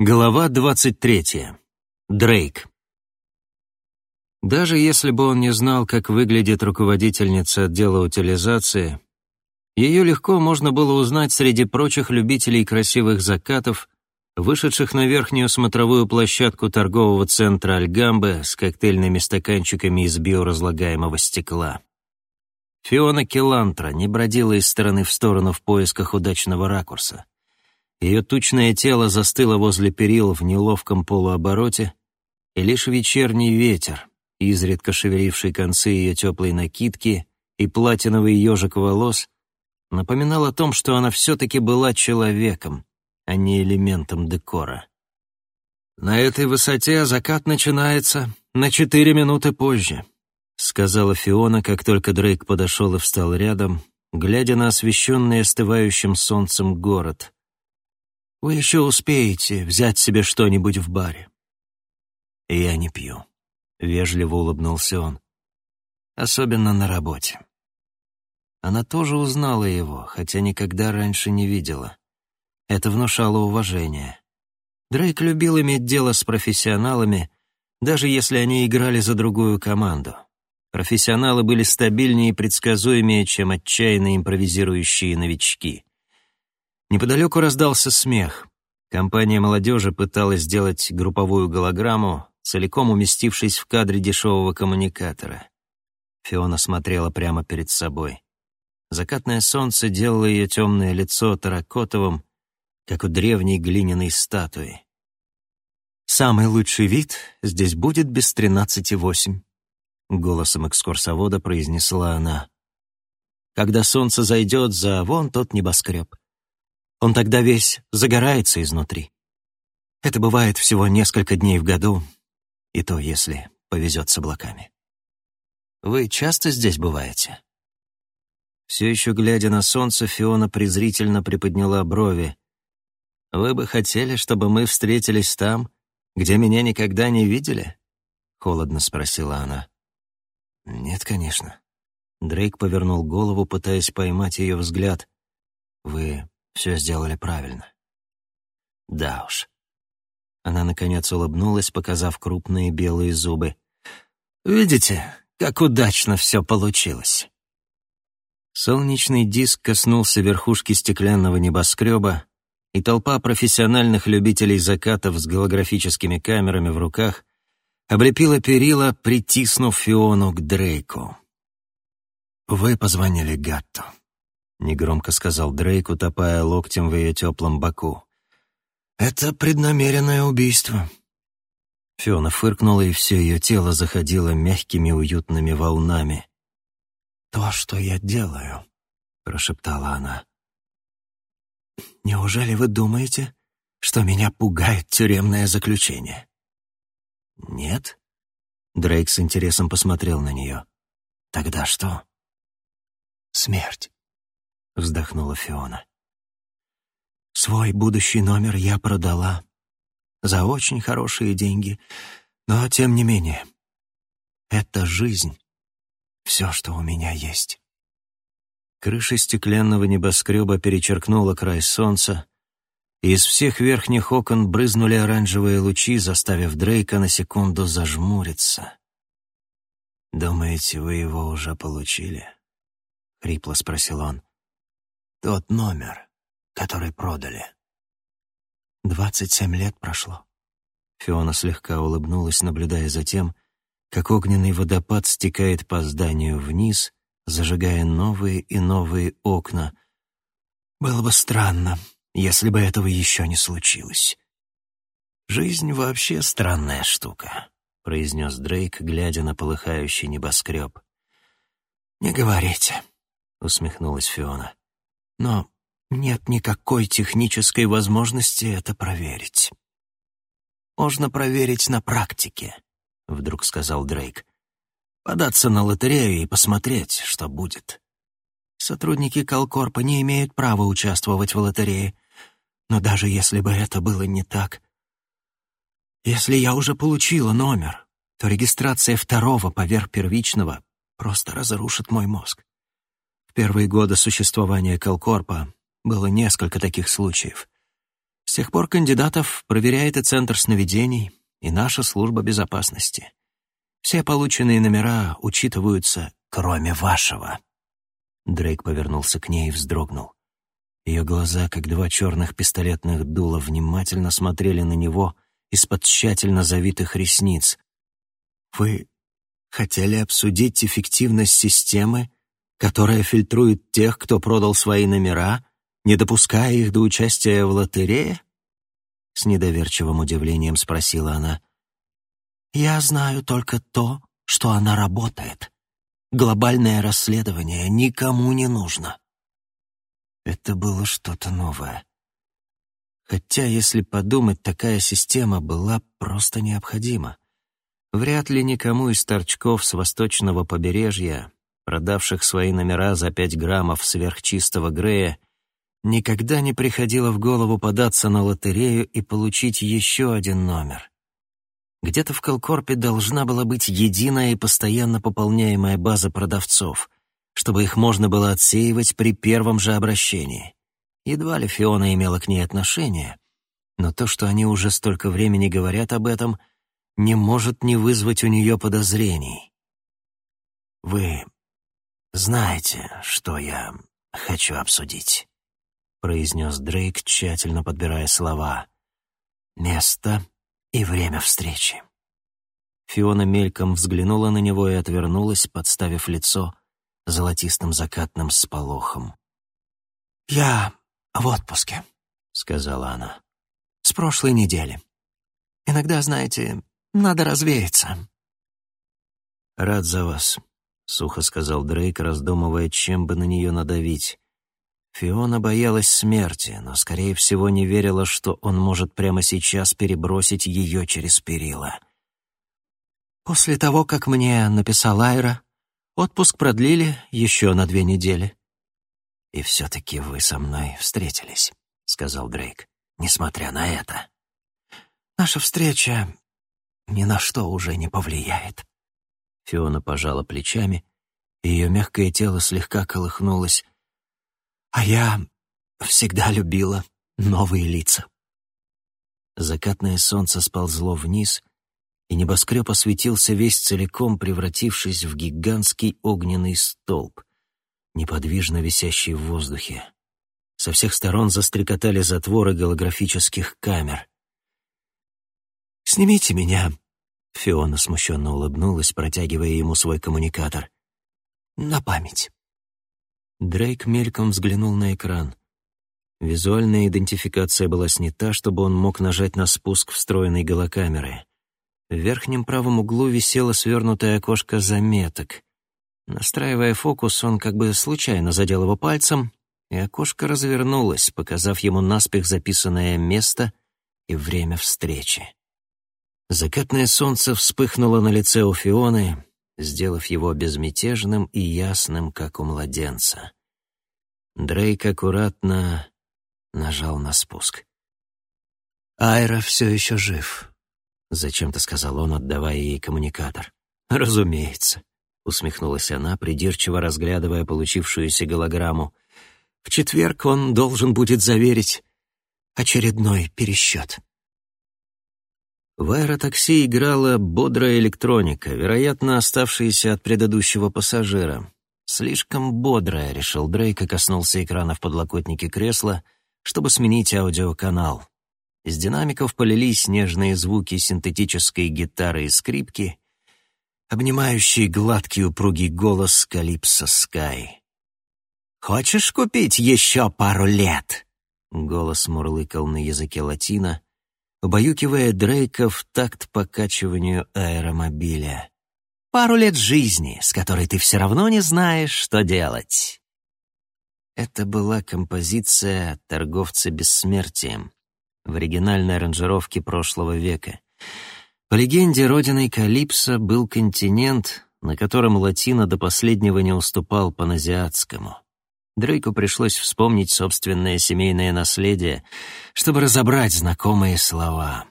Глава 23. Дрейк. Даже если бы он не знал, как выглядит руководительница отдела утилизации, ее легко можно было узнать среди прочих любителей красивых закатов, вышедших на верхнюю смотровую площадку торгового центра Альгамбе с коктейльными стаканчиками из биоразлагаемого стекла. Фиона Келантра не бродила из стороны в сторону в поисках удачного ракурса. Ее тучное тело застыло возле перил в неловком полуобороте, и лишь вечерний ветер, изредка шевеливший концы ее теплой накидки и платиновый ежик волос, напоминал о том, что она все-таки была человеком, а не элементом декора. «На этой высоте закат начинается на четыре минуты позже», сказала Фиона, как только Дрейк подошел и встал рядом, глядя на освещенный остывающим солнцем город — вы еще успеете взять себе что-нибудь в баре. Я не пью. Вежливо улыбнулся он. Особенно на работе. Она тоже узнала его, хотя никогда раньше не видела. Это внушало уважение. Дрейк любил иметь дело с профессионалами, даже если они играли за другую команду. Профессионалы были стабильнее и предсказуемее, чем отчаянно импровизирующие новички. Неподалеку раздался смех. Компания молодежи пыталась сделать групповую голограмму, целиком уместившись в кадре дешевого коммуникатора. Фиона смотрела прямо перед собой. Закатное солнце делало ее темное лицо таракотовым, как у древней глиняной статуи. «Самый лучший вид здесь будет без тринадцати восемь», — голосом экскурсовода произнесла она. «Когда солнце зайдет за вон тот небоскреб. Он тогда весь загорается изнутри. Это бывает всего несколько дней в году, и то, если повезет с облаками. Вы часто здесь бываете? Все еще глядя на солнце, Фиона презрительно приподняла брови. «Вы бы хотели, чтобы мы встретились там, где меня никогда не видели?» — холодно спросила она. «Нет, конечно». Дрейк повернул голову, пытаясь поймать ее взгляд. «Вы все сделали правильно. Да уж. Она, наконец, улыбнулась, показав крупные белые зубы. «Видите, как удачно все получилось!» Солнечный диск коснулся верхушки стеклянного небоскреба, и толпа профессиональных любителей закатов с голографическими камерами в руках облепила перила, притиснув Фиону к Дрейку. «Вы позвонили Гатту», — негромко сказал Дрейк, утопая локтем в ее теплом боку. «Это преднамеренное убийство». Фиона фыркнула, и все ее тело заходило мягкими уютными волнами. «То, что я делаю», — прошептала она. «Неужели вы думаете, что меня пугает тюремное заключение?» «Нет?» — Дрейк с интересом посмотрел на нее. «Тогда что?» «Смерть» вздохнула Фиона. Свой будущий номер я продала за очень хорошие деньги, но тем не менее, это жизнь, все, что у меня есть. Крыша стеклянного небоскреба перечеркнула край солнца, и из всех верхних окон брызнули оранжевые лучи, заставив Дрейка на секунду зажмуриться. «Думаете, вы его уже получили?» — хрипло спросил он. Тот номер, который продали. Двадцать семь лет прошло. Фиона слегка улыбнулась, наблюдая за тем, как огненный водопад стекает по зданию вниз, зажигая новые и новые окна. Было бы странно, если бы этого еще не случилось. «Жизнь вообще странная штука», — произнес Дрейк, глядя на полыхающий небоскреб. «Не говорите», — усмехнулась Фиона. Но нет никакой технической возможности это проверить. «Можно проверить на практике», — вдруг сказал Дрейк. «Податься на лотерею и посмотреть, что будет. Сотрудники Колкорпа не имеют права участвовать в лотерее, но даже если бы это было не так... Если я уже получила номер, то регистрация второго поверх первичного просто разрушит мой мозг первые годы существования Колкорпа было несколько таких случаев. С тех пор кандидатов проверяет и Центр сновидений, и наша служба безопасности. Все полученные номера учитываются, кроме вашего». Дрейк повернулся к ней и вздрогнул. Ее глаза, как два черных пистолетных дула, внимательно смотрели на него из-под тщательно завитых ресниц. «Вы хотели обсудить эффективность системы, которая фильтрует тех, кто продал свои номера, не допуская их до участия в лотерее?» С недоверчивым удивлением спросила она. «Я знаю только то, что она работает. Глобальное расследование никому не нужно». Это было что-то новое. Хотя, если подумать, такая система была просто необходима. Вряд ли никому из торчков с восточного побережья, продавших свои номера за пять граммов сверхчистого Грея, никогда не приходило в голову податься на лотерею и получить еще один номер. Где-то в Колкорпе должна была быть единая и постоянно пополняемая база продавцов, чтобы их можно было отсеивать при первом же обращении. Едва ли Фиона имела к ней отношение, но то, что они уже столько времени говорят об этом, не может не вызвать у нее подозрений. «Вы знаете, что я хочу обсудить», — произнес Дрейк, тщательно подбирая слова. «Место и время встречи». Фиона мельком взглянула на него и отвернулась, подставив лицо золотистым закатным сполохом. «Я в отпуске», — сказала она. «С прошлой недели. Иногда, знаете, надо развеяться». «Рад за вас», — сухо сказал Дрейк, раздумывая, чем бы на нее надавить. Фиона боялась смерти, но, скорее всего, не верила, что он может прямо сейчас перебросить ее через перила. «После того, как мне написал Айра, Отпуск продлили еще на две недели. «И все-таки вы со мной встретились», — сказал Дрейк, «несмотря на это. Наша встреча ни на что уже не повлияет». Фиона пожала плечами, и ее мягкое тело слегка колыхнулось. «А я всегда любила новые лица». Закатное солнце сползло вниз, и небоскреб осветился весь целиком, превратившись в гигантский огненный столб, неподвижно висящий в воздухе. Со всех сторон застрекотали затворы голографических камер. «Снимите меня!» — Фиона смущенно улыбнулась, протягивая ему свой коммуникатор. «На память». Дрейк мельком взглянул на экран. Визуальная идентификация была снята, чтобы он мог нажать на спуск встроенной голокамеры. В верхнем правом углу висело свернутое окошко заметок. Настраивая фокус, он как бы случайно задел его пальцем, и окошко развернулось, показав ему наспех записанное место и время встречи. Закатное солнце вспыхнуло на лице у Фионы, сделав его безмятежным и ясным, как у младенца. Дрейк аккуратно нажал на спуск. Айра все еще жив. — зачем-то сказал он, отдавая ей коммуникатор. «Разумеется», — усмехнулась она, придирчиво разглядывая получившуюся голограмму. «В четверг он должен будет заверить очередной пересчет». В аэротакси играла бодрая электроника, вероятно, оставшаяся от предыдущего пассажира. Слишком бодрая, решил Дрейк и коснулся экрана в подлокотнике кресла, чтобы сменить аудиоканал. Из динамиков полились нежные звуки синтетической гитары и скрипки, обнимающий гладкий упругий голос Калипсо Скай. «Хочешь купить еще пару лет?» Голос мурлыкал на языке латина, убаюкивая Дрейка в такт покачиванию аэромобиля. «Пару лет жизни, с которой ты все равно не знаешь, что делать». Это была композиция «Торговцы бессмертием», в оригинальной аранжировке прошлого века. По легенде, родиной Калипсо был континент, на котором латино до последнего не уступал паназиатскому. Дрейку пришлось вспомнить собственное семейное наследие, чтобы разобрать знакомые слова.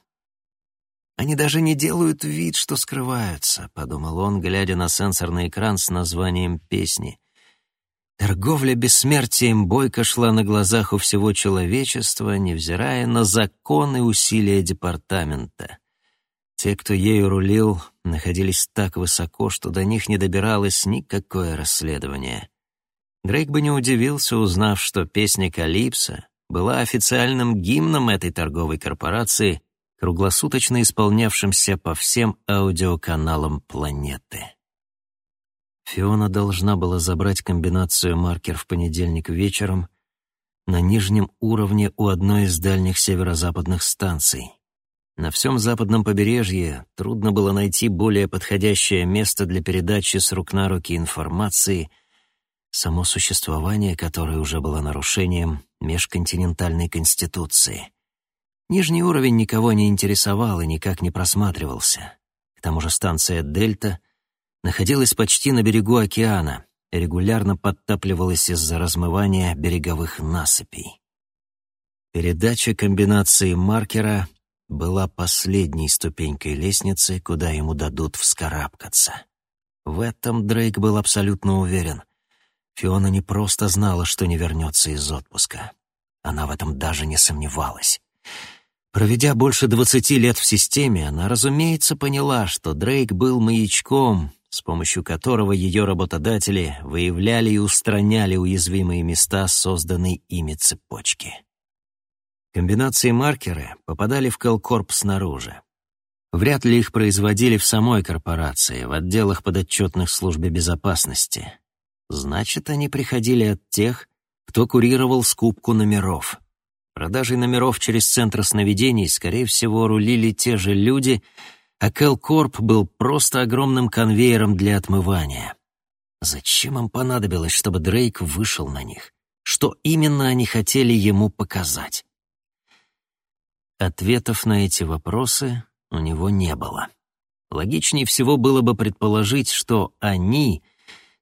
«Они даже не делают вид, что скрываются», — подумал он, глядя на сенсорный экран с названием песни. Торговля бессмертием бойко шла на глазах у всего человечества, невзирая на законы усилия департамента. Те, кто ею рулил, находились так высоко, что до них не добиралось никакое расследование. Дрейк бы не удивился, узнав, что песня «Калипсо» была официальным гимном этой торговой корпорации, круглосуточно исполнявшимся по всем аудиоканалам планеты. Фиона должна была забрать комбинацию маркер в понедельник вечером на нижнем уровне у одной из дальних северо-западных станций. На всем западном побережье трудно было найти более подходящее место для передачи с рук на руки информации, само существование которой уже было нарушением межконтинентальной конституции. Нижний уровень никого не интересовал и никак не просматривался. К тому же станция «Дельта» находилась почти на берегу океана, регулярно подтапливалась из-за размывания береговых насыпей. Передача комбинации маркера была последней ступенькой лестницы, куда ему дадут вскарабкаться. В этом Дрейк был абсолютно уверен. Фиона не просто знала, что не вернется из отпуска. Она в этом даже не сомневалась. Проведя больше двадцати лет в системе, она, разумеется, поняла, что Дрейк был маячком, с помощью которого ее работодатели выявляли и устраняли уязвимые места созданной ими цепочки. Комбинации маркеры попадали в Келкорп снаружи. Вряд ли их производили в самой корпорации, в отделах подотчетных службе безопасности. Значит, они приходили от тех, кто курировал скупку номеров. Продажей номеров через центр сновидений, скорее всего, рулили те же люди, а Келкорп был просто огромным конвейером для отмывания. Зачем им понадобилось, чтобы Дрейк вышел на них? Что именно они хотели ему показать? Ответов на эти вопросы у него не было. Логичнее всего было бы предположить, что они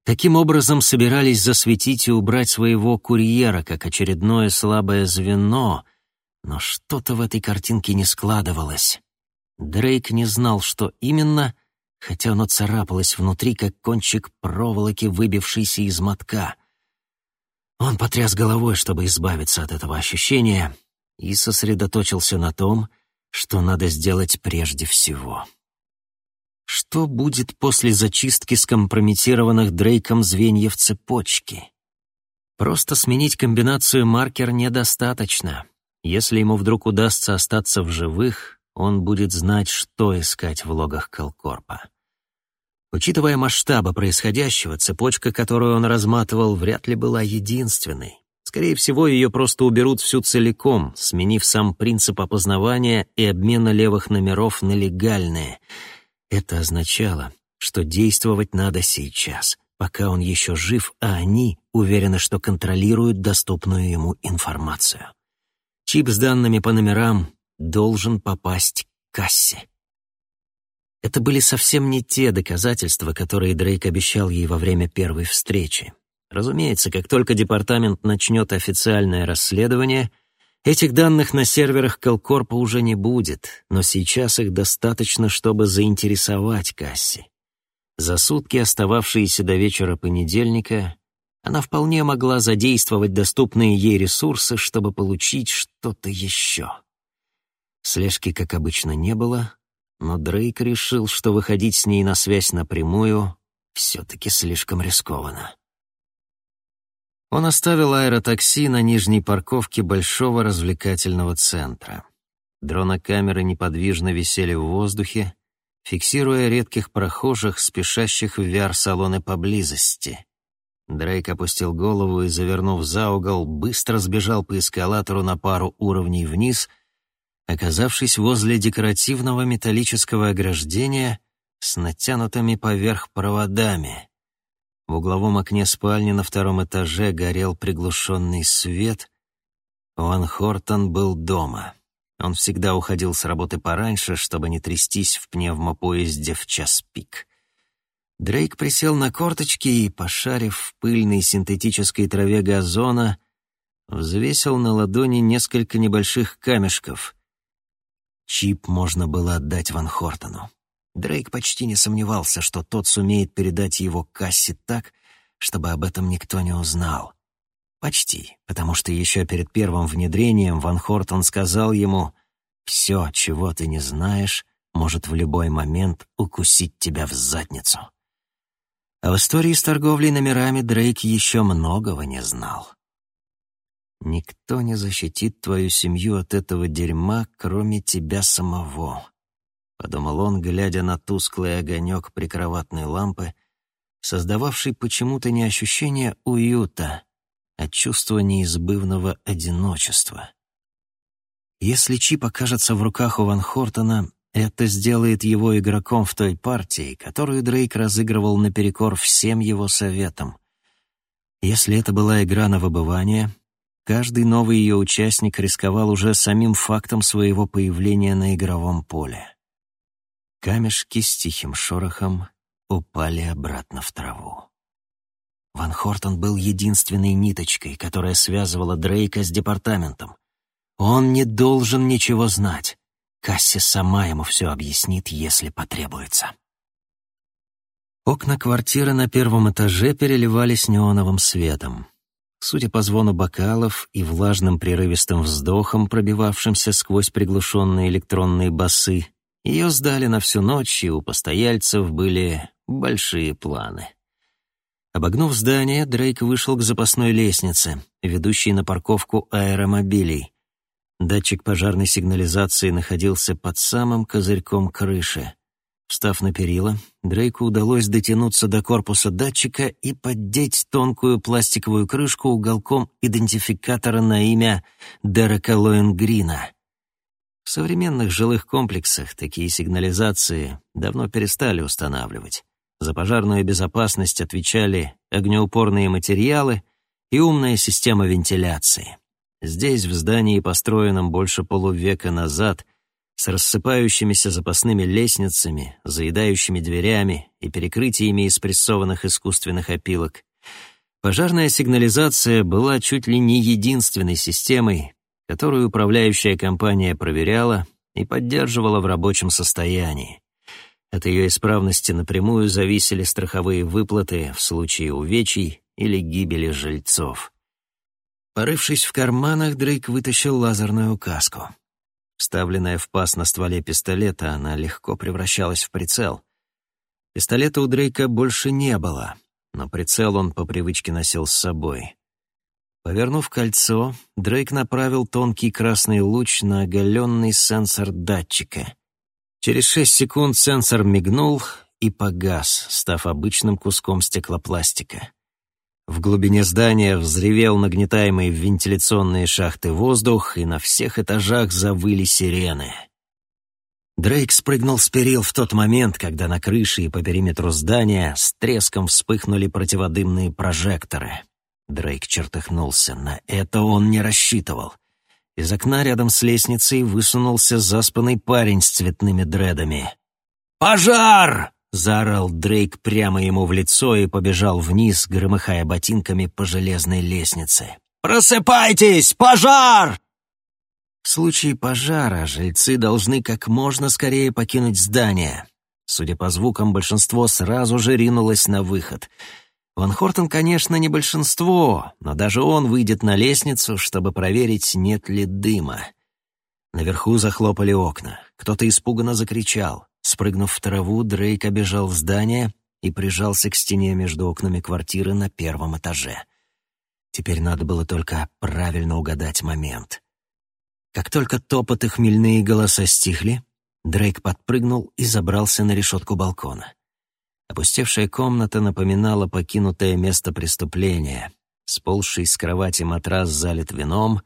таким образом собирались засветить и убрать своего курьера как очередное слабое звено, но что-то в этой картинке не складывалось. Дрейк не знал, что именно, хотя оно царапалось внутри, как кончик проволоки, выбившийся из мотка. Он потряс головой, чтобы избавиться от этого ощущения — и сосредоточился на том, что надо сделать прежде всего. Что будет после зачистки скомпрометированных Дрейком звеньев цепочки? Просто сменить комбинацию маркер недостаточно. Если ему вдруг удастся остаться в живых, он будет знать, что искать в логах Келкорпа. Учитывая масштабы происходящего, цепочка, которую он разматывал, вряд ли была единственной. Скорее всего, ее просто уберут всю целиком, сменив сам принцип опознавания и обмена левых номеров на легальные. Это означало, что действовать надо сейчас, пока он еще жив, а они уверены, что контролируют доступную ему информацию. Чип с данными по номерам должен попасть к кассе. Это были совсем не те доказательства, которые Дрейк обещал ей во время первой встречи. Разумеется, как только департамент начнет официальное расследование, этих данных на серверах Келкорпа уже не будет, но сейчас их достаточно, чтобы заинтересовать Касси. За сутки, остававшиеся до вечера понедельника, она вполне могла задействовать доступные ей ресурсы, чтобы получить что-то еще. Слежки, как обычно, не было, но Дрейк решил, что выходить с ней на связь напрямую все-таки слишком рискованно. Он оставил аэротакси на нижней парковке большого развлекательного центра. Дронокамеры неподвижно висели в воздухе, фиксируя редких прохожих, спешащих в VR-салоны поблизости. Дрейк опустил голову и, завернув за угол, быстро сбежал по эскалатору на пару уровней вниз, оказавшись возле декоративного металлического ограждения с натянутыми поверх проводами. В угловом окне спальни на втором этаже горел приглушенный свет. Ван Хортон был дома. Он всегда уходил с работы пораньше, чтобы не трястись в пневмопоезде в час пик. Дрейк присел на корточки и, пошарив в пыльной синтетической траве газона, взвесил на ладони несколько небольших камешков. Чип можно было отдать Ван Хортону. Дрейк почти не сомневался, что тот сумеет передать его кассе так, чтобы об этом никто не узнал. Почти, потому что еще перед первым внедрением Ван Хортон сказал ему «Все, чего ты не знаешь, может в любой момент укусить тебя в задницу». А в истории с торговлей номерами Дрейк еще многого не знал. «Никто не защитит твою семью от этого дерьма, кроме тебя самого», — подумал он, глядя на тусклый огонек прикроватной лампы, создававший почему-то не ощущение уюта, а чувство неизбывного одиночества. Если чип окажется в руках у Ван Хортона, это сделает его игроком в той партии, которую Дрейк разыгрывал наперекор всем его советам. Если это была игра на выбывание, каждый новый ее участник рисковал уже самим фактом своего появления на игровом поле. Камешки с тихим шорохом упали обратно в траву. Ван Хортон был единственной ниточкой, которая связывала Дрейка с департаментом. Он не должен ничего знать. Касси сама ему все объяснит, если потребуется. Окна квартиры на первом этаже переливались неоновым светом. Судя по звону бокалов и влажным прерывистым вздохам, пробивавшимся сквозь приглушенные электронные басы, ее сдали на всю ночь, и у постояльцев были большие планы. Обогнув здание, Дрейк вышел к запасной лестнице, ведущей на парковку аэромобилей. Датчик пожарной сигнализации находился под самым козырьком крыши. Встав на перила, Дрейку удалось дотянуться до корпуса датчика и поддеть тонкую пластиковую крышку уголком идентификатора на имя Дерека Лоенгрина. В современных жилых комплексах такие сигнализации давно перестали устанавливать. За пожарную безопасность отвечали огнеупорные материалы и умная система вентиляции. Здесь, в здании, построенном больше полувека назад, с рассыпающимися запасными лестницами, заедающими дверями и перекрытиями из прессованных искусственных опилок, пожарная сигнализация была чуть ли не единственной системой, которую управляющая компания проверяла и поддерживала в рабочем состоянии. От ее исправности напрямую зависели страховые выплаты в случае увечий или гибели жильцов. Порывшись в карманах, Дрейк вытащил лазерную указку. Вставленная в паз на стволе пистолета, она легко превращалась в прицел. Пистолета у Дрейка больше не было, но прицел он по привычке носил с собой. Повернув кольцо, Дрейк направил тонкий красный луч на оголенный сенсор датчика. Через шесть секунд сенсор мигнул и погас, став обычным куском стеклопластика. В глубине здания взревел нагнетаемый в вентиляционные шахты воздух, и на всех этажах завыли сирены. Дрейк спрыгнул с перил в тот момент, когда на крыше и по периметру здания с треском вспыхнули противодымные прожекторы. Дрейк чертыхнулся. На это он не рассчитывал. Из окна рядом с лестницей высунулся заспанный парень с цветными дредами. «Пожар!» Заорал Дрейк прямо ему в лицо и побежал вниз, громыхая ботинками по железной лестнице. «Просыпайтесь! Пожар!» В случае пожара жильцы должны как можно скорее покинуть здание. Судя по звукам, большинство сразу же ринулось на выход. Ван Хортон, конечно, не большинство, но даже он выйдет на лестницу, чтобы проверить, нет ли дыма. Наверху захлопали окна. Кто-то испуганно закричал. Спрыгнув в траву, Дрейк обежал в здание и прижался к стене между окнами квартиры на первом этаже. Теперь надо было только правильно угадать момент. Как только топот и хмельные голоса стихли, Дрейк подпрыгнул и забрался на решетку балкона. Опустевшая комната напоминала покинутое место преступления. Сползший с кровати матрас залит вином,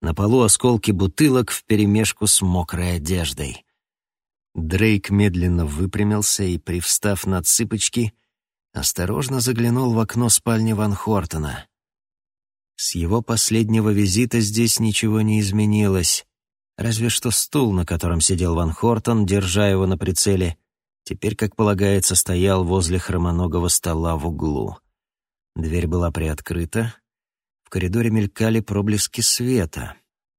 на полу осколки бутылок вперемешку с мокрой одеждой. Дрейк медленно выпрямился и, привстав на цыпочки, осторожно заглянул в окно спальни Ван Хортона. С его последнего визита здесь ничего не изменилось, разве что стул, на котором сидел Ван Хортон, держа его на прицеле, теперь, как полагается, стоял возле хромоногого стола в углу. Дверь была приоткрыта, в коридоре мелькали проблески света.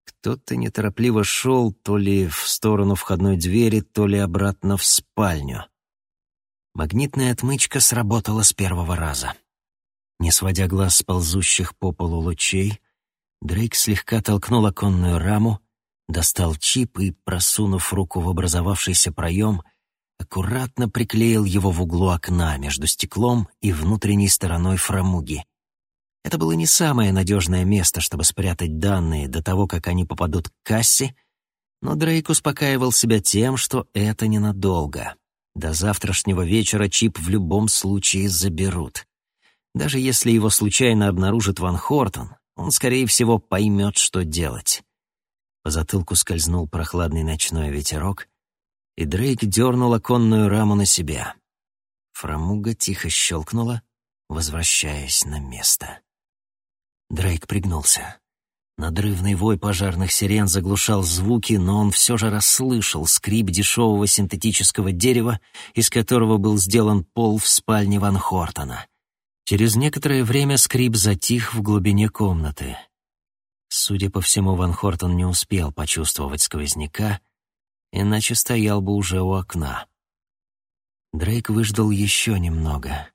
Кто-то неторопливо шел то ли в сторону входной двери, то ли обратно в спальню. Магнитная отмычка сработала с первого раза. Не сводя глаз с ползущих по полу лучей, Дрейк слегка толкнул оконную раму, достал чип и, просунув руку в образовавшийся проем, аккуратно приклеил его в углу окна между стеклом и внутренней стороной фрамуги. Это было не самое надежное место, чтобы спрятать данные до того, как они попадут к кассе, но Дрейк успокаивал себя тем, что это ненадолго. До завтрашнего вечера чип в любом случае заберут. Даже если его случайно обнаружит Ван Хортон, он, скорее всего, поймет, что делать. По затылку скользнул прохладный ночной ветерок, и Дрейк дернул оконную раму на себя. Фрамуга тихо щелкнула, возвращаясь на место. Дрейк пригнулся. Надрывный вой пожарных сирен заглушал звуки, но он все же расслышал скрип дешевого синтетического дерева, из которого был сделан пол в спальне Ван Хортона. Через некоторое время скрип затих в глубине комнаты. Судя по всему, Ван Хортон не успел почувствовать сквозняка, иначе стоял бы уже у окна. Дрейк выждал еще немного.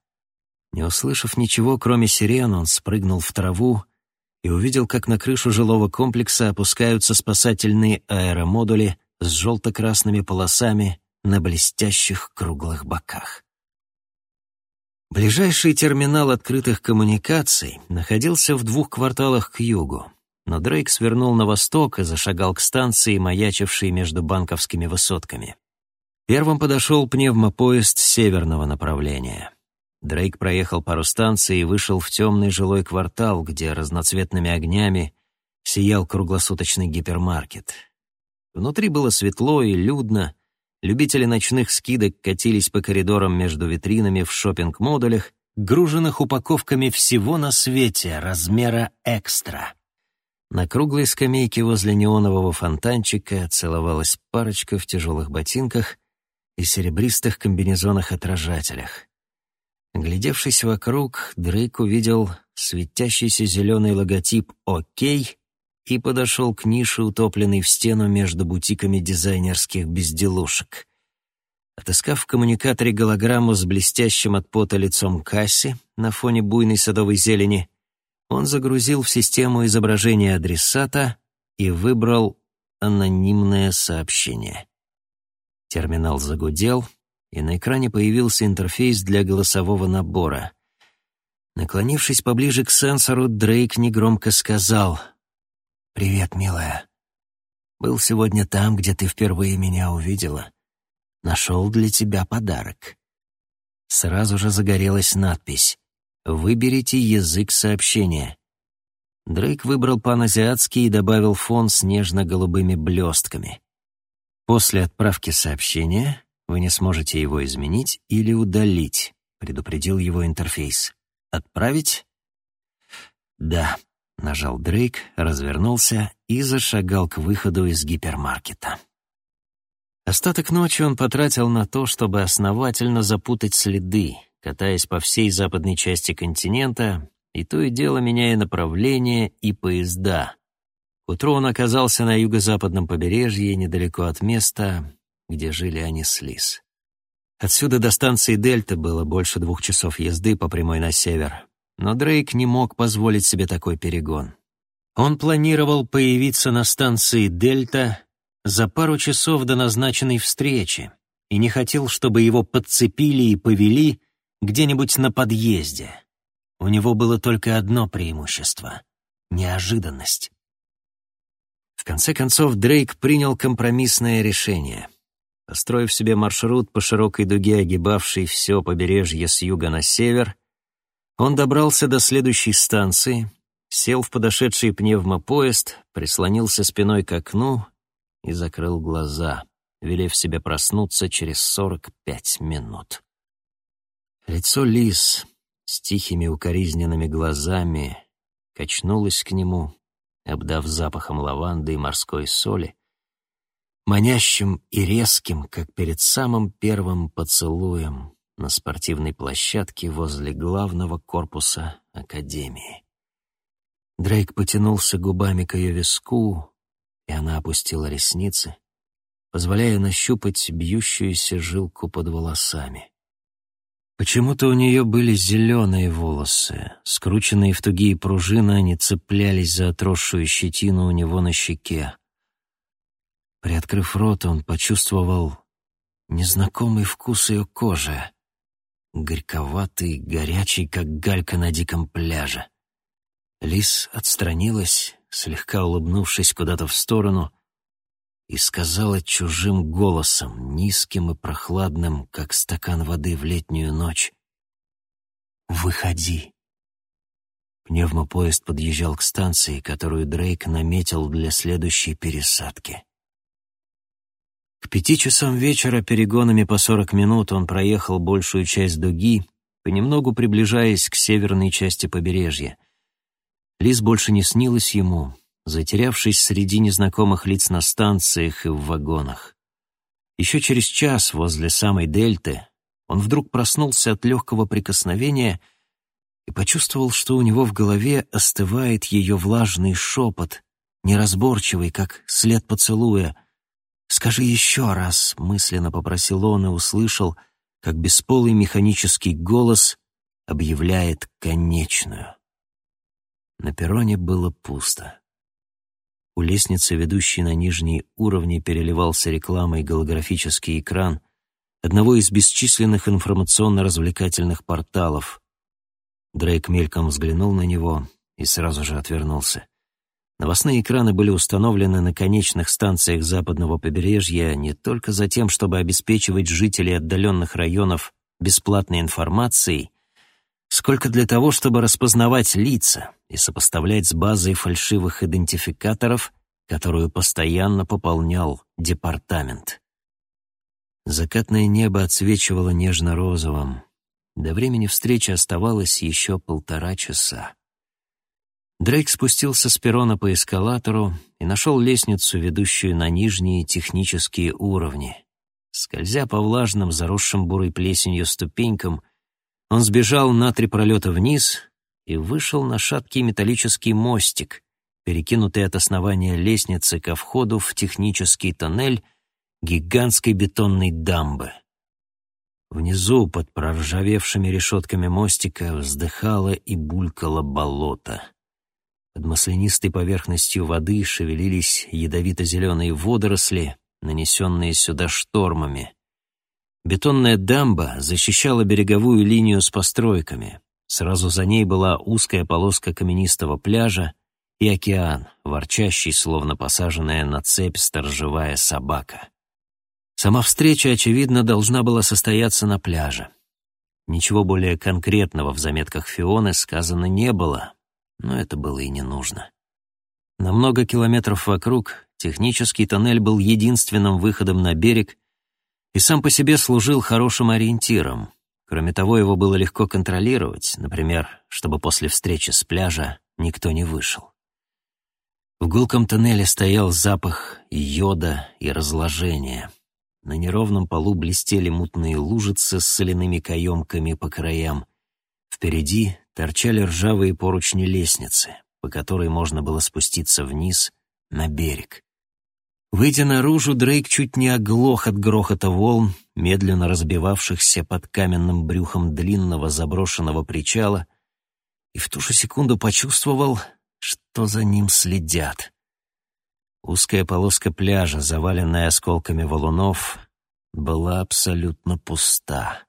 Не услышав ничего, кроме сирен, он спрыгнул в траву и увидел, как на крышу жилого комплекса опускаются спасательные аэромодули с желто-красными полосами на блестящих круглых боках. Ближайший терминал открытых коммуникаций находился в двух кварталах к югу, но Дрейк свернул на восток и зашагал к станции, маячившей между банковскими высотками. Первым подошел пневмопоезд северного направления. Дрейк проехал пару станций и вышел в темный жилой квартал, где разноцветными огнями сиял круглосуточный гипермаркет. Внутри было светло и людно, Любители ночных скидок катились по коридорам между витринами в шопинг-модулях, груженных упаковками всего на свете размера экстра. На круглой скамейке возле неонового фонтанчика целовалась парочка в тяжелых ботинках и серебристых комбинезонах-отражателях. Глядевшись вокруг, Дрейк увидел светящийся зеленый логотип «Окей» и подошел к нише, утопленной в стену между бутиками дизайнерских безделушек. Отыскав в коммуникаторе голограмму с блестящим от пота лицом Касси на фоне буйной садовой зелени, он загрузил в систему изображение адресата и выбрал анонимное сообщение. Терминал загудел, и на экране появился интерфейс для голосового набора. Наклонившись поближе к сенсору, Дрейк негромко сказал — «Привет, милая. Был сегодня там, где ты впервые меня увидела. Нашел для тебя подарок». Сразу же загорелась надпись «Выберите язык сообщения». Дрейк выбрал паназиатский и добавил фон с нежно-голубыми блестками. После отправки сообщения вы не сможете его изменить или удалить, предупредил его интерфейс. Отправить? Да. Нажал Дрейк, развернулся и зашагал к выходу из гипермаркета. Остаток ночи он потратил на то, чтобы основательно запутать следы, катаясь по всей западной части континента и то и дело меняя направление и поезда. К утру он оказался на юго-западном побережье, недалеко от места, где жили они с Лиз. Отсюда до станции Дельта было больше двух часов езды по прямой на север, но Дрейк не мог позволить себе такой перегон. Он планировал появиться на станции «Дельта» за пару часов до назначенной встречи и не хотел, чтобы его подцепили и повели где-нибудь на подъезде. У него было только одно преимущество — неожиданность. В конце концов, Дрейк принял компромиссное решение. Построив себе маршрут по широкой дуге, огибавшей все побережье с юга на север, он добрался до следующей станции, сел в подошедший пневмопоезд, прислонился спиной к окну и закрыл глаза, велев себе проснуться через сорок пять минут. Лицо Лис с тихими укоризненными глазами качнулось к нему, обдав запахом лаванды и морской соли, манящим и резким, как перед самым первым поцелуем на спортивной площадке возле главного корпуса Академии. Дрейк потянулся губами к ее виску, и она опустила ресницы, позволяя нащупать бьющуюся жилку под волосами. Почему-то у нее были зеленые волосы. Скрученные в тугие пружины, они цеплялись за отросшую щетину у него на щеке. Приоткрыв рот, он почувствовал незнакомый вкус ее кожи. Горьковатый, горячий, как галька на диком пляже. Лис отстранилась, слегка улыбнувшись куда-то в сторону, и сказала чужим голосом, низким и прохладным, как стакан воды в летнюю ночь. «Выходи». Пневмопоезд подъезжал к станции, которую Дрейк наметил для следующей пересадки. К пяти часам вечера перегонами по сорок минут он проехал большую часть дуги, понемногу приближаясь к северной части побережья. Лис больше не снилась ему, затерявшись среди незнакомых лиц на станциях и в вагонах. Еще через час возле самой дельты он вдруг проснулся от легкого прикосновения и почувствовал, что у него в голове остывает ее влажный шепот, неразборчивый, как след поцелуя. «Скажи еще раз», — мысленно попросил он и услышал, как бесполый механический голос объявляет конечную. На перроне было пусто. У лестницы, ведущей на нижние уровни, переливался рекламой голографический экран одного из бесчисленных информационно-развлекательных порталов. Дрейк мельком взглянул на него и сразу же отвернулся. Новостные экраны были установлены на конечных станциях западного побережья не только за тем, чтобы обеспечивать жителей отдаленных районов бесплатной информацией, сколько для того, чтобы распознавать лица и сопоставлять с базой фальшивых идентификаторов, которую постоянно пополнял департамент. Закатное небо отсвечивало нежно-розовым. До времени встречи оставалось еще полтора часа. Дрейк спустился с перрона по эскалатору и нашел лестницу, ведущую на нижние технические уровни. Скользя по влажным, заросшим бурой плесенью ступенькам, он сбежал на три пролета вниз и вышел на шаткий металлический мостик, перекинутый от основания лестницы ко входу в технический тоннель гигантской бетонной дамбы. Внизу, под проржавевшими решетками мостика, вздыхало и булькало болото. Под маслянистой поверхностью воды шевелились ядовито-зеленые водоросли, нанесенные сюда штормами. Бетонная дамба защищала береговую линию с постройками. Сразу за ней была узкая полоска каменистого пляжа и океан, ворчащий, словно посаженная на цепь сторожевая собака. Сама встреча, очевидно, должна была состояться на пляже. Ничего более конкретного в заметках Фионы сказано не было, но это было и не нужно. На много километров вокруг технический тоннель был единственным выходом на берег и сам по себе служил хорошим ориентиром. Кроме того, его было легко контролировать, например, чтобы после встречи с пляжа никто не вышел. В гулком тоннеле стоял запах йода и разложения. На неровном полу блестели мутные лужицы с соляными каемками по краям. Впереди торчали ржавые поручни лестницы, по которой можно было спуститься вниз на берег. Выйдя наружу, Дрейк чуть не оглох от грохота волн, медленно разбивавшихся под каменным брюхом длинного заброшенного причала, и в ту же секунду почувствовал, что за ним следят. Узкая полоска пляжа, заваленная осколками валунов, была абсолютно пуста.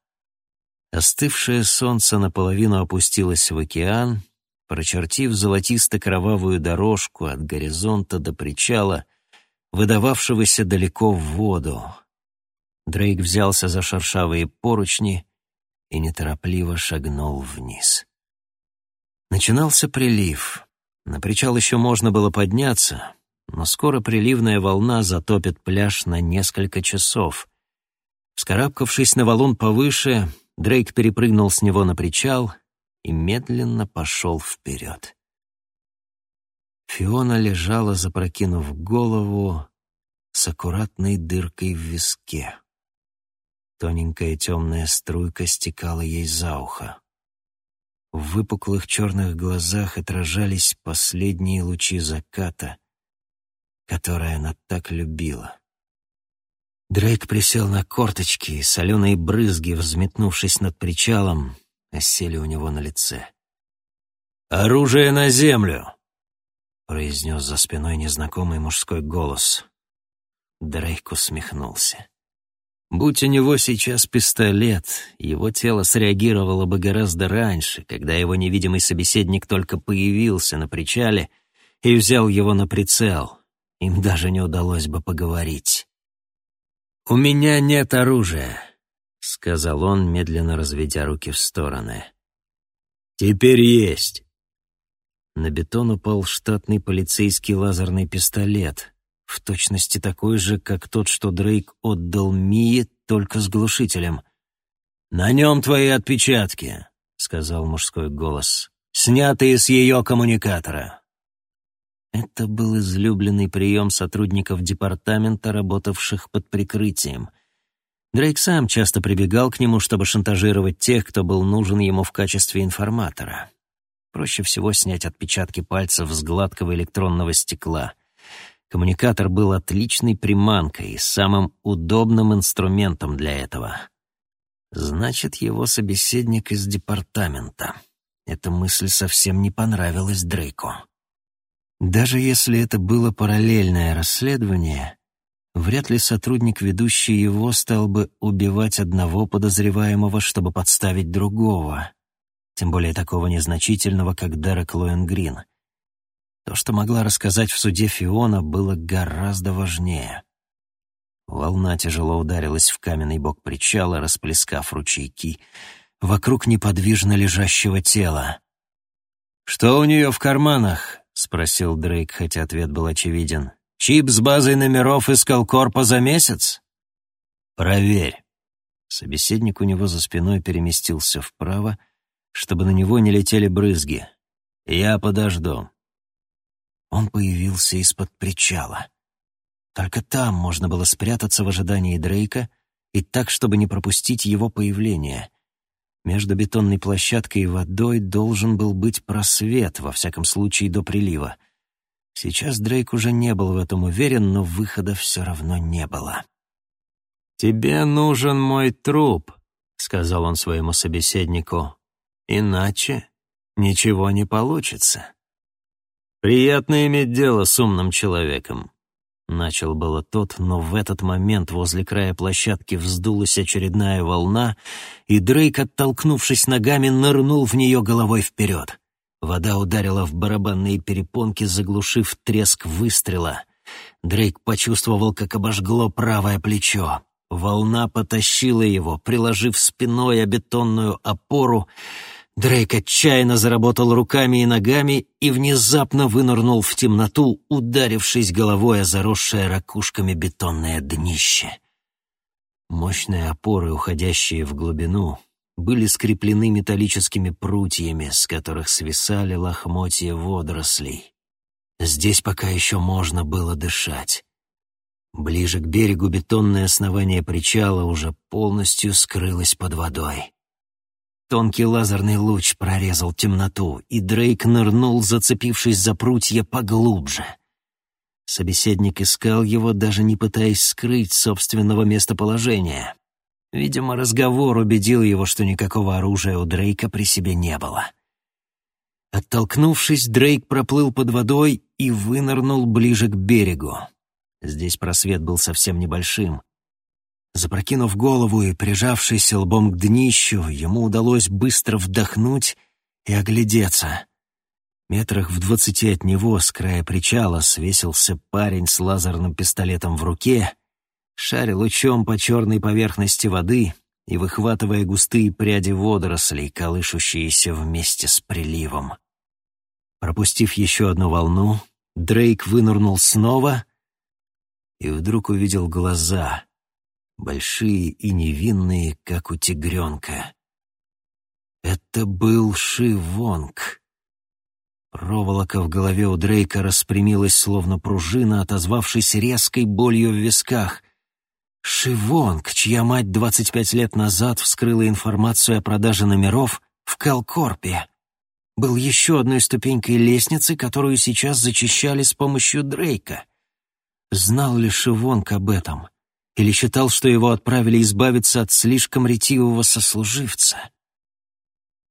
Остывшее солнце наполовину опустилось в океан, прочертив золотисто-кровавую дорожку от горизонта до причала — выдававшегося далеко в воду. Дрейк взялся за шершавые поручни и неторопливо шагнул вниз. Начинался прилив. На причал еще можно было подняться, но скоро приливная волна затопит пляж на несколько часов. Вскарабкавшись на валун повыше, Дрейк перепрыгнул с него на причал и медленно пошел вперед. Фиона лежала, запрокинув голову, с аккуратной дыркой в виске. Тоненькая темная струйка стекала ей за ухо. В выпуклых черных глазах отражались последние лучи заката, которые она так любила. Дрейк присел на корточки, и соленые брызги, взметнувшись над причалом, осели у него на лице. «Оружие на землю!» — произнес за спиной незнакомый мужской голос. Дрейк усмехнулся. Будь у него сейчас пистолет, его тело среагировало бы гораздо раньше, когда его невидимый собеседник только появился на причале и взял его на прицел. Им даже не удалось бы поговорить. «У меня нет оружия», — сказал он, медленно разведя руки в стороны. «Теперь есть». На бетон упал штатный полицейский лазерный пистолет, в точности такой же, как тот, что Дрейк отдал Мии, только с глушителем. «На нем твои отпечатки», — сказал мужской голос, — «снятые с ее коммуникатора». Это был излюбленный прием сотрудников департамента, работавших под прикрытием. Дрейк сам часто прибегал к нему, чтобы шантажировать тех, кто был нужен ему в качестве информатора. Проще всего снять отпечатки пальцев с гладкого электронного стекла. Коммуникатор был отличной приманкой и самым удобным инструментом для этого. Значит, его собеседник из департамента. Эта мысль совсем не понравилась Дрейку. Даже если это было параллельное расследование, вряд ли сотрудник, ведущий его, стал бы убивать одного подозреваемого, чтобы подставить другого, тем более такого незначительного, как Дерек Лоенгрин — то, что могла рассказать в суде Фиона, было гораздо важнее. Волна тяжело ударилась в каменный бок причала, расплескав ручейки вокруг неподвижно лежащего тела. «Что у нее в карманах?» — спросил Дрейк, хотя ответ был очевиден. «Чип с базой номеров из Колкорпа за месяц?» «Проверь». Собеседник у него за спиной переместился вправо, чтобы на него не летели брызги. «Я подожду». Он появился из-под причала. Только там можно было спрятаться в ожидании Дрейка и так, чтобы не пропустить его появление. Между бетонной площадкой и водой должен был быть просвет, во всяком случае, до прилива. Сейчас Дрейк уже не был в этом уверен, но выхода все равно не было. «Тебе нужен мой труп», — сказал он своему собеседнику. «Иначе ничего не получится». «Приятно иметь дело с умным человеком». Начал было тот, но в этот момент возле края площадки вздулась очередная волна, и Дрейк, оттолкнувшись ногами, нырнул в нее головой вперед. Вода ударила в барабанные перепонки, заглушив треск выстрела. Дрейк почувствовал, как обожгло правое плечо. Волна потащила его, приложив спиной о бетонную опору, Дрейк отчаянно заработал руками и ногами и внезапно вынырнул в темноту, ударившись головой о заросшее ракушками бетонное днище. Мощные опоры, уходящие в глубину, были скреплены металлическими прутьями, с которых свисали лохмотья водорослей. Здесь пока еще можно было дышать. Ближе к берегу бетонное основание причала уже полностью скрылось под водой. Тонкий лазерный луч прорезал темноту, и Дрейк нырнул, зацепившись за прутья поглубже. Собеседник искал его, даже не пытаясь скрыть собственного местоположения. Видимо, разговор убедил его, что никакого оружия у Дрейка при себе не было. Оттолкнувшись, Дрейк проплыл под водой и вынырнул ближе к берегу. Здесь просвет был совсем небольшим. Запрокинув голову и прижавшись лбом к днищу, ему удалось быстро вдохнуть и оглядеться. Метрах в двадцати от него с края причала свесился парень с лазерным пистолетом в руке, шарил лучом по черной поверхности воды и выхватывая густые пряди водорослей, колышущиеся вместе с приливом. Пропустив еще одну волну, Дрейк вынырнул снова и вдруг увидел глаза, большие и невинные, как у тигренка. Это был Шивонг. Проволока в голове у Дрейка распрямилась, словно пружина, отозвавшись резкой болью в висках. Шивонг, чья мать 25 лет назад вскрыла информацию о продаже номеров в Калкорпе, был еще одной ступенькой лестницы, которую сейчас зачищали с помощью Дрейка. Знал ли Шивонг об этом? Или считал, что его отправили избавиться от слишком ретивого сослуживца?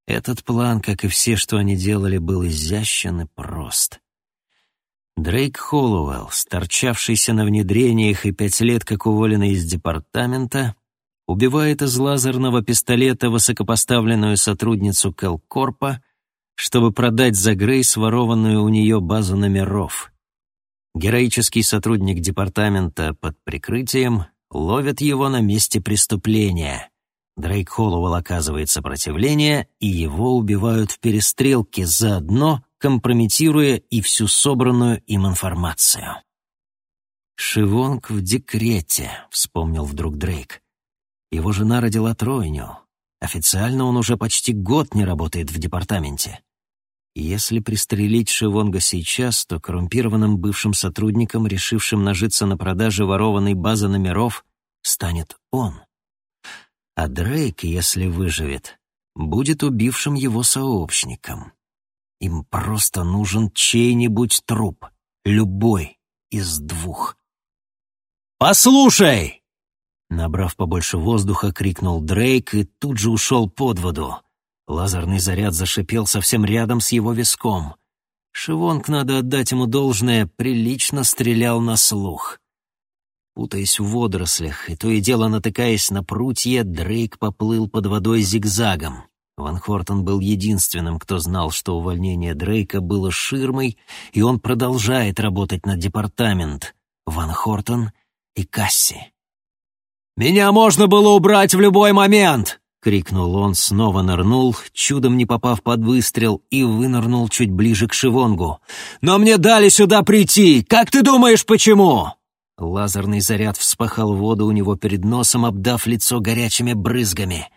Этот план, как и все, что они делали, был изящен и прост. Дрейк Холлоуэлл, сторчавшийся на внедрениях и пять лет как уволенный из департамента, убивает из лазерного пистолета высокопоставленную сотрудницу Келкорпа, чтобы продать за Грейс ворованную у нее базу номеров. Героический сотрудник департамента под прикрытием ловит его на месте преступления. Дрейк Холлоуэлл оказывает сопротивление, и его убивают в перестрелке, заодно компрометируя и всю собранную им информацию. «Шивонг в декрете», — вспомнил вдруг Дрейк. Его жена родила тройню. Официально он уже почти год не работает в департаменте. Если пристрелить Шивонга сейчас, то коррумпированным бывшим сотрудником, решившим нажиться на продаже ворованной базы номеров, станет он. А Дрейк, если выживет, будет убившим его сообщником. Им просто нужен чей-нибудь труп, любой из двух. «Послушай!» Набрав побольше воздуха, крикнул Дрейк и тут же ушел под воду. Лазерный заряд зашипел совсем рядом с его виском. Шивонг, надо отдать ему должное, прилично стрелял на слух. Путаясь в водорослях и то и дело натыкаясь на прутья, Дрейк поплыл под водой зигзагом. Ван Хортон был единственным, кто знал, что увольнение Дрейка было ширмой, и он продолжает работать на департамент. Ван Хортон и Касси. «Меня можно было убрать в любой момент!» — крикнул он, снова нырнул, чудом не попав под выстрел, и вынырнул чуть ближе к Шивонгу. «Но мне дали сюда прийти! Как ты думаешь, почему?» Лазерный заряд вспахал воду у него перед носом, обдав лицо горячими брызгами.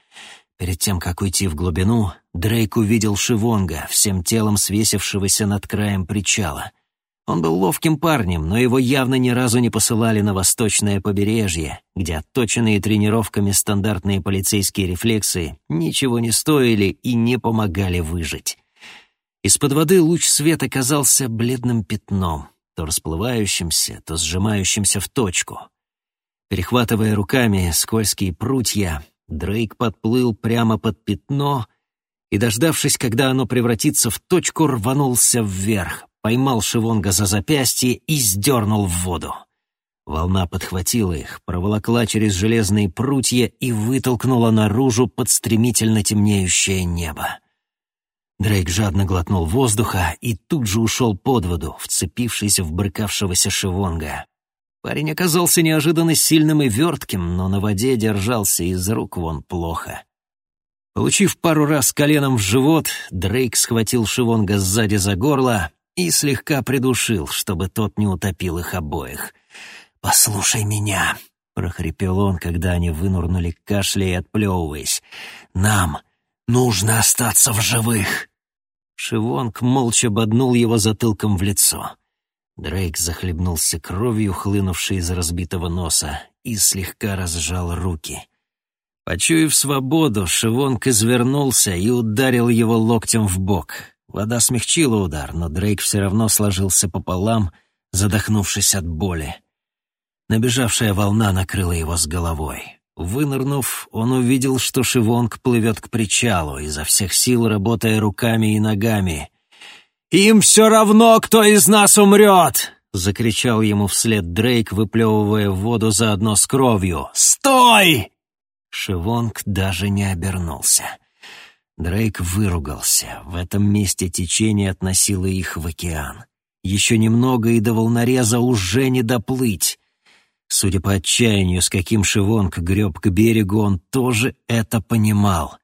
Перед тем, как уйти в глубину, Дрейк увидел Шивонга, всем телом свесившегося над краем причала. Он был ловким парнем, но его явно ни разу не посылали на восточное побережье, где отточенные тренировками стандартные полицейские рефлексы ничего не стоили и не помогали выжить. Из-под воды луч света казался бледным пятном, то расплывающимся, то сжимающимся в точку. Перехватывая руками скользкие прутья, Дрейк подплыл прямо под пятно и, дождавшись, когда оно превратится в точку, рванулся вверх, поймал Шивонга за запястье и сдернул в воду. Волна подхватила их, проволокла через железные прутья и вытолкнула наружу под стремительно темнеющее небо. Дрейк жадно глотнул воздуха и тут же ушел под воду, вцепившись в брыкавшегося Шивонга. Парень оказался неожиданно сильным и вертким, но на воде держался из рук вон плохо. Получив пару раз коленом в живот, Дрейк схватил Шивонга сзади за горло и слегка придушил, чтобы тот не утопил их обоих. «Послушай меня», — прохрипел он, когда они вынурнули кашля и отплевываясь. «Нам нужно остаться в живых». Шивонг молча боднул его затылком в лицо. Дрейк захлебнулся кровью, хлынувшей из разбитого носа, и слегка разжал руки. Почуяв свободу, Шивонг извернулся и ударил его локтем в бок. Вода смягчила удар, но Дрейк все равно сложился пополам, задохнувшись от боли. Набежавшая волна накрыла его с головой. Вынырнув, он увидел, что Шивонг плывет к причалу, изо всех сил работая руками и ногами. «Им все равно, кто из нас умрет!» — закричал ему вслед Дрейк, выплевывая в воду заодно с кровью. «Стой!» Шивонг даже не обернулся. Дрейк выругался. В этом месте течение относило их в океан. Еще немного, и до волнореза уже не доплыть. Судя по отчаянию, с каким Шивонг греб к берегу, он тоже это понимал.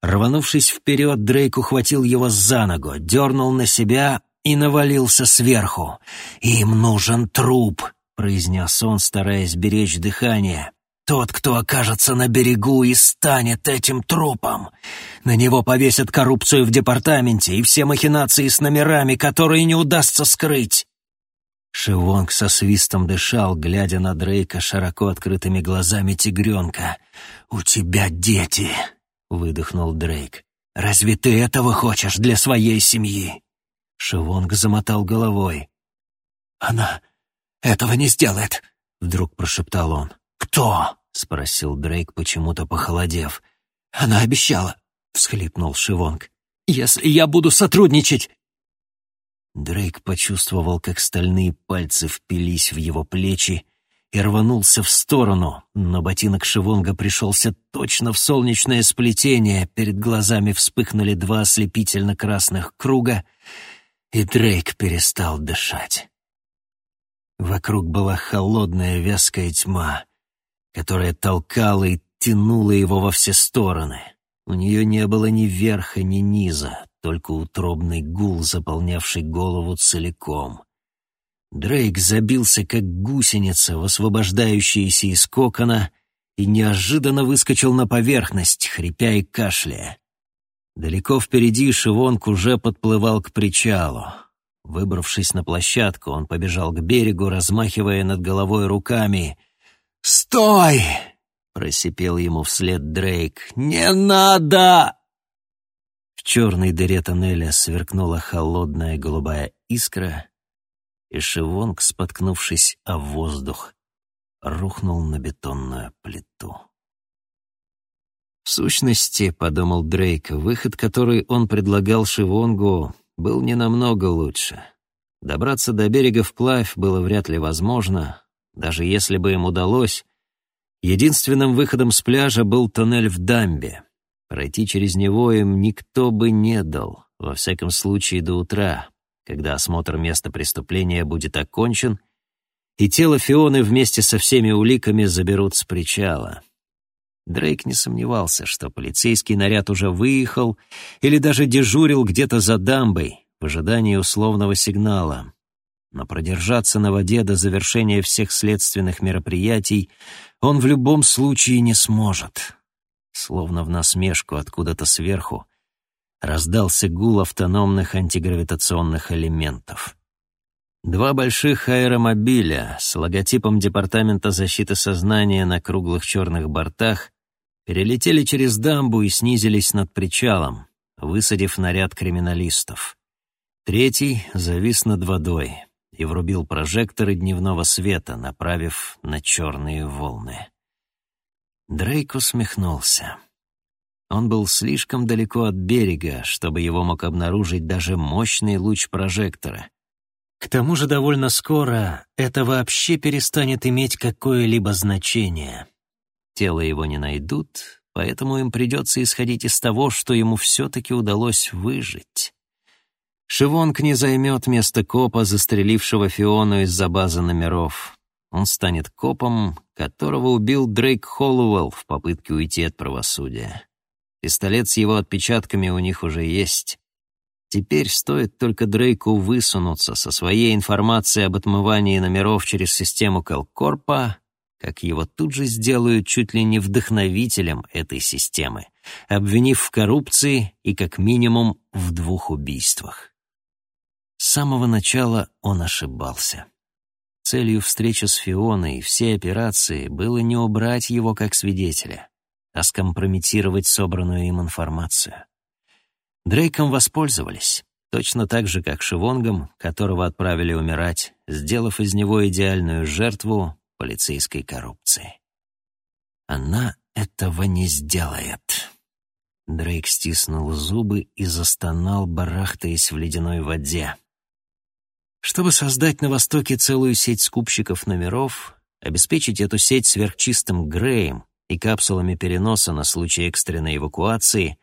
Рванувшись вперед, Дрейк ухватил его за ногу, дернул на себя и навалился сверху. «Им нужен труп», — произнес он, стараясь беречь дыхание. Тот, кто окажется на берегу и станет этим трупом. На него повесят коррупцию в департаменте и все махинации с номерами, которые не удастся скрыть. Шивонг со свистом дышал, глядя на Дрейка широко открытыми глазами тигренка. «У тебя дети!» — выдохнул Дрейк. «Разве ты этого хочешь для своей семьи?» Шивонг замотал головой. «Она этого не сделает», — вдруг прошептал он. «Кто?» — спросил Дрейк, почему-то похолодев. «Она обещала», — всхлипнул Шивонг. «Если я буду сотрудничать...» Дрейк почувствовал, как стальные пальцы впились в его плечи и рванулся в сторону, но ботинок Шивонга пришелся точно в солнечное сплетение, перед глазами вспыхнули два ослепительно-красных круга, и Дрейк перестал дышать. Вокруг была холодная вязкая тьма, которая толкала и тянула его во все стороны. У нее не было ни верха, ни низа, только утробный гул, заполнявший голову целиком. Дрейк забился, как гусеница, высвобождающаяся из кокона, и неожиданно выскочил на поверхность, хрипя и кашляя. Далеко впереди Шивонг уже подплывал к причалу. Выбравшись на площадку, он побежал к берегу, размахивая над головой руками. «Стой!» — просипел ему вслед Дрейк. «Не надо!» В черной дыре тоннеля сверкнула холодная голубая искра, и Шивонг, споткнувшись о воздух, рухнул на бетонную плиту. В сущности, — подумал Дрейк, — выход, который он предлагал Шивонгу, был не намного лучше. Добраться до берега вплавь было вряд ли возможно. Даже если бы им удалось, единственным выходом с пляжа был тоннель в дамбе. Пройти через него им никто бы не дал, во всяком случае до утра, когда осмотр места преступления будет окончен, и тело Фионы вместе со всеми уликами заберут с причала. Дрейк не сомневался, что полицейский наряд уже выехал или даже дежурил где-то за дамбой в ожидании условного сигнала. Но продержаться на воде до завершения всех следственных мероприятий он в любом случае не сможет. Словно в насмешку откуда-то сверху раздался гул автономных антигравитационных элементов. Два больших аэромобиля с логотипом Департамента защиты сознания на круглых черных бортах перелетели через дамбу и снизились над причалом, высадив наряд криминалистов. Третий завис над водой и врубил прожекторы дневного света, направив на черные волны. Дрейк усмехнулся. Он был слишком далеко от берега, чтобы его мог обнаружить даже мощный луч прожектора. К тому же довольно скоро это вообще перестанет иметь какое-либо значение. Тело его не найдут, поэтому им придется исходить из того, что ему все-таки удалось выжить. Шивонг не займет место копа, застрелившего Фиону из-за базы номеров. Он станет копом, которого убил Дрейк Холлоуэлл в попытке уйти от правосудия. Пистолет с его отпечатками у них уже есть. Теперь стоит только Дрейку высунуться со своей информацией об отмывании номеров через систему Келкорпа, как его тут же сделают чуть ли не вдохновителем этой системы, обвинив в коррупции и как минимум в двух убийствах. С самого начала он ошибался. Целью встречи с Фионой и всей операции было не убрать его как свидетеля, а скомпрометировать собранную им информацию. Дрейком воспользовались, точно так же, как Шивонгом, которого отправили умирать, сделав из него идеальную жертву полицейской коррупции. Она этого не сделает. Дрейк стиснул зубы и застонал, барахтаясь в ледяной воде. Чтобы создать на Востоке целую сеть скупщиков номеров, обеспечить эту сеть сверхчистым Греем и капсулами переноса на случай экстренной эвакуации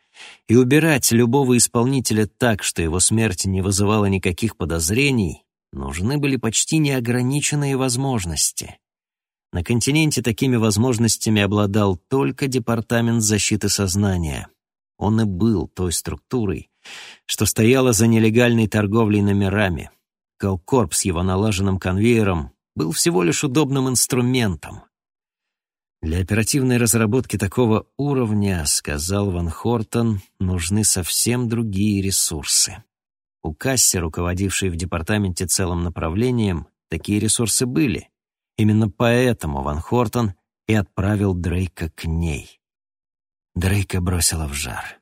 и убирать любого исполнителя так, что его смерть не вызывала никаких подозрений, нужны были почти неограниченные возможности. На континенте такими возможностями обладал только Департамент защиты сознания. Он и был той структурой, что стояла за нелегальной торговлей номерами. Калкорп с его налаженным конвейером был всего лишь удобным инструментом. Для оперативной разработки такого уровня, сказал Ван Хортон, нужны совсем другие ресурсы. У Касси, руководившей в департаменте целым направлением, такие ресурсы были. Именно поэтому Ван Хортон и отправил Дрейка к ней. Дрейка бросила в жар.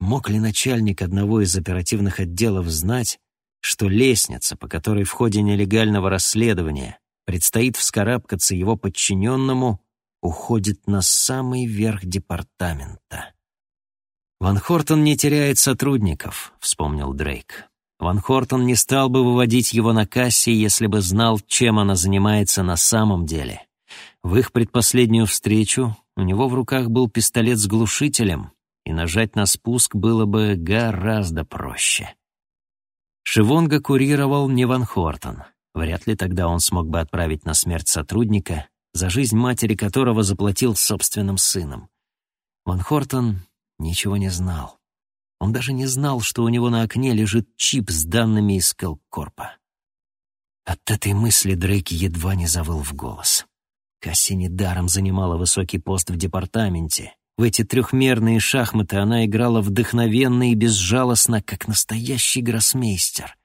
Мог ли начальник одного из оперативных отделов знать, что лестница, по которой в ходе нелегального расследования предстоит вскарабкаться его подчиненному, уходит на самый верх департамента. «Ван Хортон не теряет сотрудников», — вспомнил Дрейк. Ван Хортон не стал бы выводить его на кассе, если бы знал, чем она занимается на самом деле. В их предпоследнюю встречу у него в руках был пистолет с глушителем, и нажать на спуск было бы гораздо проще. Шивонга курировал не Ван Хортон. Вряд ли тогда он смог бы отправить на смерть сотрудника, за жизнь матери которого заплатил собственным сыном. Ван Хортон ничего не знал. Он даже не знал, что у него на окне лежит чип с данными из Келкорпа. От этой мысли Дрейк едва не завыл в голос. Касси недаром занимала высокий пост в департаменте. В эти трехмерные шахматы она играла вдохновенно и безжалостно, как настоящий гроссмейстер.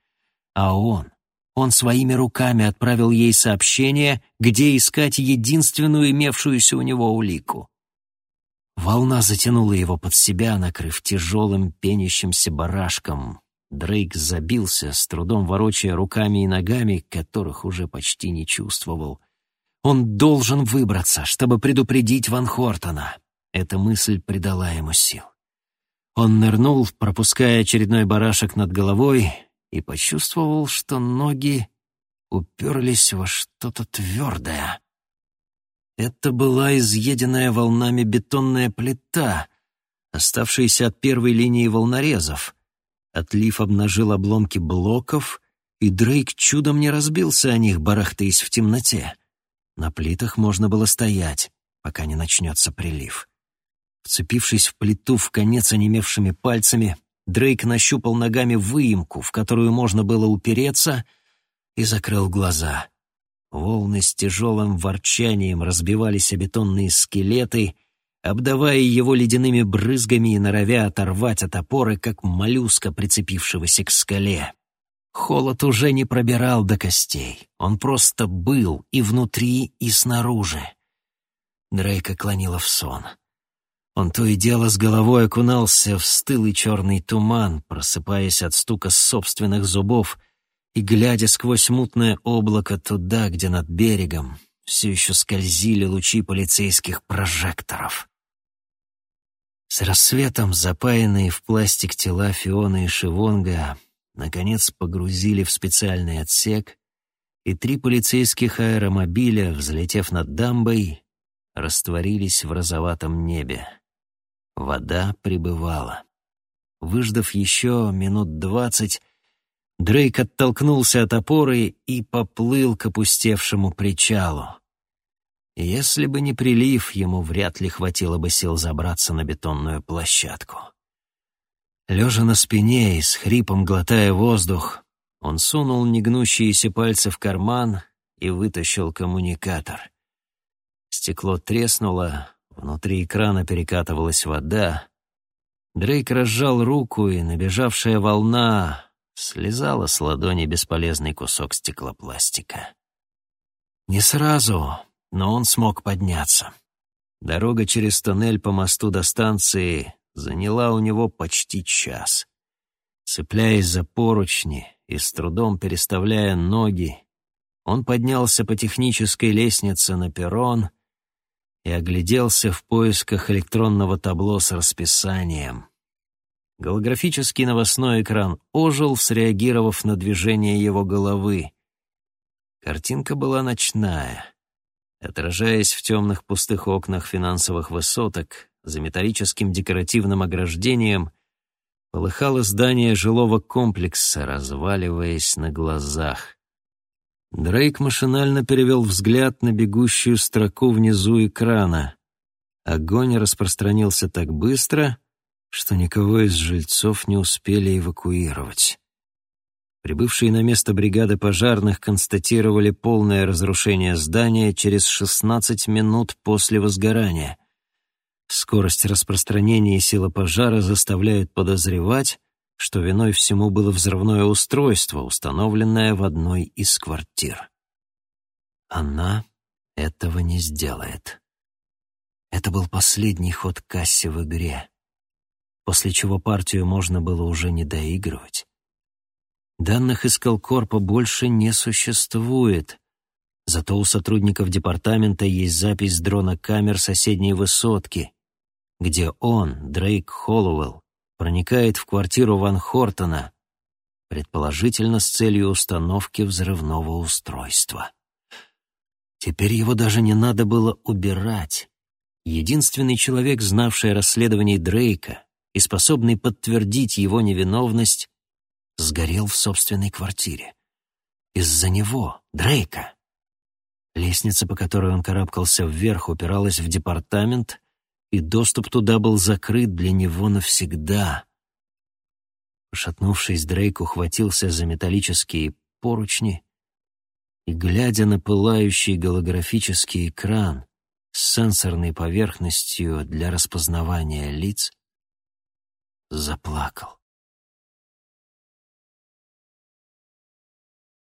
А он, он своими руками отправил ей сообщение, где искать единственную имевшуюся у него улику. Волна затянула его под себя, накрыв тяжелым пенящимся барашком. Дрейк забился, с трудом ворочая руками и ногами, которых уже почти не чувствовал. Он должен выбраться, чтобы предупредить Ван Хортона. Эта мысль придала ему сил. Он нырнул, пропуская очередной барашек над головой, и почувствовал, что ноги уперлись во что-то твердое. Это была изъеденная волнами бетонная плита, оставшаяся от первой линии волнорезов. Отлив обнажил обломки блоков, и Дрейк чудом не разбился о них, барахтаясь в темноте. На плитах можно было стоять, пока не начнется прилив. Вцепившись в плиту в конец онемевшими пальцами, Дрейк нащупал ногами выемку, в которую можно было упереться, и закрыл глаза. Волны с тяжелым ворчанием разбивались о бетонные скелеты, обдавая его ледяными брызгами и норовя оторвать от опоры, как моллюска, прицепившегося к скале. Холод уже не пробирал до костей. Он просто был и внутри, и снаружи. Дрейка клонила в сон. Он то и дело с головой окунался в стылый черный туман, просыпаясь от стука собственных зубов — и, глядя сквозь мутное облако туда, где над берегом все еще скользили лучи полицейских прожекторов. С рассветом запаянные в пластик тела Фиона и Шивонга наконец погрузили в специальный отсек, и три полицейских аэромобиля, взлетев над дамбой, растворились в розоватом небе. Вода прибывала. Выждав еще минут двадцать, Дрейк оттолкнулся от опоры и поплыл к опустевшему причалу. Если бы не прилив, ему вряд ли хватило бы сил забраться на бетонную площадку. Лежа на спине и с хрипом глотая воздух, он сунул негнущиеся пальцы в карман и вытащил коммуникатор. Стекло треснуло, внутри экрана перекатывалась вода. Дрейк разжал руку, и набежавшая волна слезала с ладони бесполезный кусок стеклопластика. Не сразу, но он смог подняться. Дорога через тоннель по мосту до станции заняла у него почти час. Цепляясь за поручни и с трудом переставляя ноги, он поднялся по технической лестнице на перрон и огляделся в поисках электронного табло с расписанием. Голографический новостной экран ожил, среагировав на движение его головы. Картинка была ночная. Отражаясь в темных пустых окнах финансовых высоток, за металлическим декоративным ограждением полыхало здание жилого комплекса, разваливаясь на глазах. Дрейк машинально перевел взгляд на бегущую строку внизу экрана. Огонь распространился так быстро — что никого из жильцов не успели эвакуировать. Прибывшие на место бригады пожарных констатировали полное разрушение здания через 16 минут после возгорания. Скорость распространения и сила пожара заставляют подозревать, что виной всему было взрывное устройство, установленное в одной из квартир. Она этого не сделает. Это был последний ход Касси в игре после чего партию можно было уже не доигрывать. Данных из Колкорпа больше не существует. Зато у сотрудников департамента есть запись дрона камер соседней высотки, где он, Дрейк Холлоуэлл, проникает в квартиру Ван Хортона, предположительно с целью установки взрывного устройства. Теперь его даже не надо было убирать. Единственный человек, знавший о расследовании Дрейка и способный подтвердить его невиновность, сгорел в собственной квартире. Из-за него, Дрейка. Лестница, по которой он карабкался вверх, упиралась в департамент, и доступ туда был закрыт для него навсегда. Пошатнувшись, Дрейк ухватился за металлические поручни и, глядя на пылающий голографический экран с сенсорной поверхностью для распознавания лиц, заплакал.